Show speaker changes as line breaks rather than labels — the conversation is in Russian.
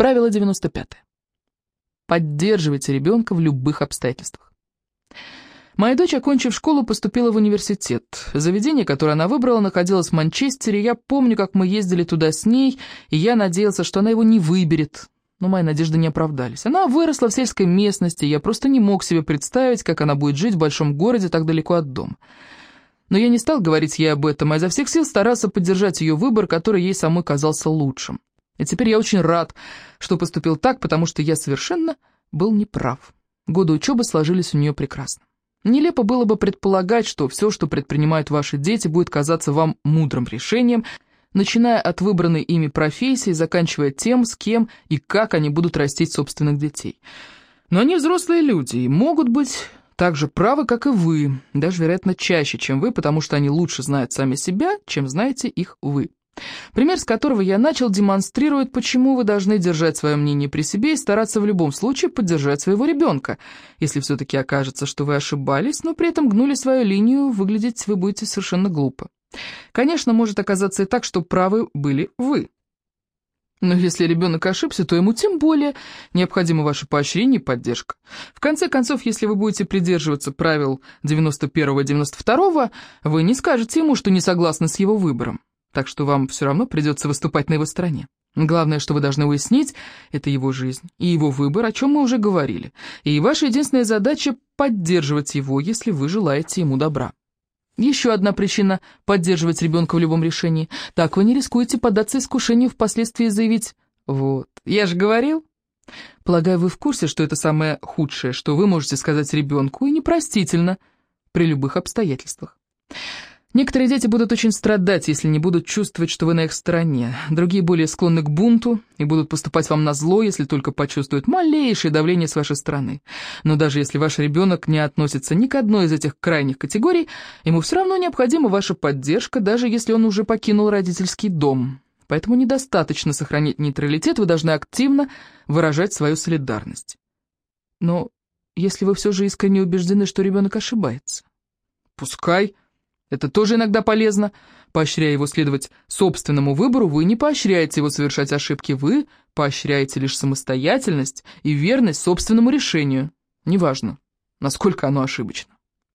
Правило 95. Поддерживайте ребенка в любых обстоятельствах. Моя дочь, окончив школу, поступила в университет. Заведение, которое она выбрала, находилось в Манчестере. Я помню, как мы ездили туда с ней, и я надеялся, что она его не выберет. Но мои надежды не оправдались. Она выросла в сельской местности, я просто не мог себе представить, как она будет жить в большом городе так далеко от дома. Но я не стал говорить ей об этом, а изо всех сил старался поддержать ее выбор, который ей самой казался лучшим. И теперь я очень рад, что поступил так, потому что я совершенно был неправ. Годы учебы сложились у нее прекрасно. Нелепо было бы предполагать, что все, что предпринимают ваши дети, будет казаться вам мудрым решением, начиная от выбранной ими профессии, заканчивая тем, с кем и как они будут растить собственных детей. Но они взрослые люди и могут быть так же правы, как и вы, даже, вероятно, чаще, чем вы, потому что они лучше знают сами себя, чем знаете их вы. Пример, с которого я начал, демонстрирует, почему вы должны держать свое мнение при себе и стараться в любом случае поддержать своего ребенка. Если все-таки окажется, что вы ошибались, но при этом гнули свою линию, выглядеть вы будете совершенно глупо. Конечно, может оказаться и так, что правы были вы. Но если ребенок ошибся, то ему тем более необходимо ваше поощрение и поддержка. В конце концов, если вы будете придерживаться правил 91-92, вы не скажете ему, что не согласны с его выбором так что вам все равно придется выступать на его стороне. Главное, что вы должны уяснить, это его жизнь и его выбор, о чем мы уже говорили. И ваша единственная задача — поддерживать его, если вы желаете ему добра. Еще одна причина — поддерживать ребенка в любом решении. Так вы не рискуете поддаться искушению впоследствии заявить «Вот, я же говорил». Полагаю, вы в курсе, что это самое худшее, что вы можете сказать ребенку, и непростительно при любых обстоятельствах. Некоторые дети будут очень страдать, если не будут чувствовать, что вы на их стороне. Другие более склонны к бунту и будут поступать вам на зло, если только почувствуют малейшее давление с вашей стороны. Но даже если ваш ребенок не относится ни к одной из этих крайних категорий, ему все равно необходима ваша поддержка, даже если он уже покинул родительский дом. Поэтому недостаточно сохранить нейтралитет, вы должны активно выражать свою солидарность. Но если вы все же искренне убеждены, что ребенок ошибается, пускай... Это тоже иногда полезно. Поощряя его следовать собственному выбору, вы не поощряете его совершать ошибки, вы поощряете лишь самостоятельность и верность собственному решению. Неважно, насколько оно ошибочно.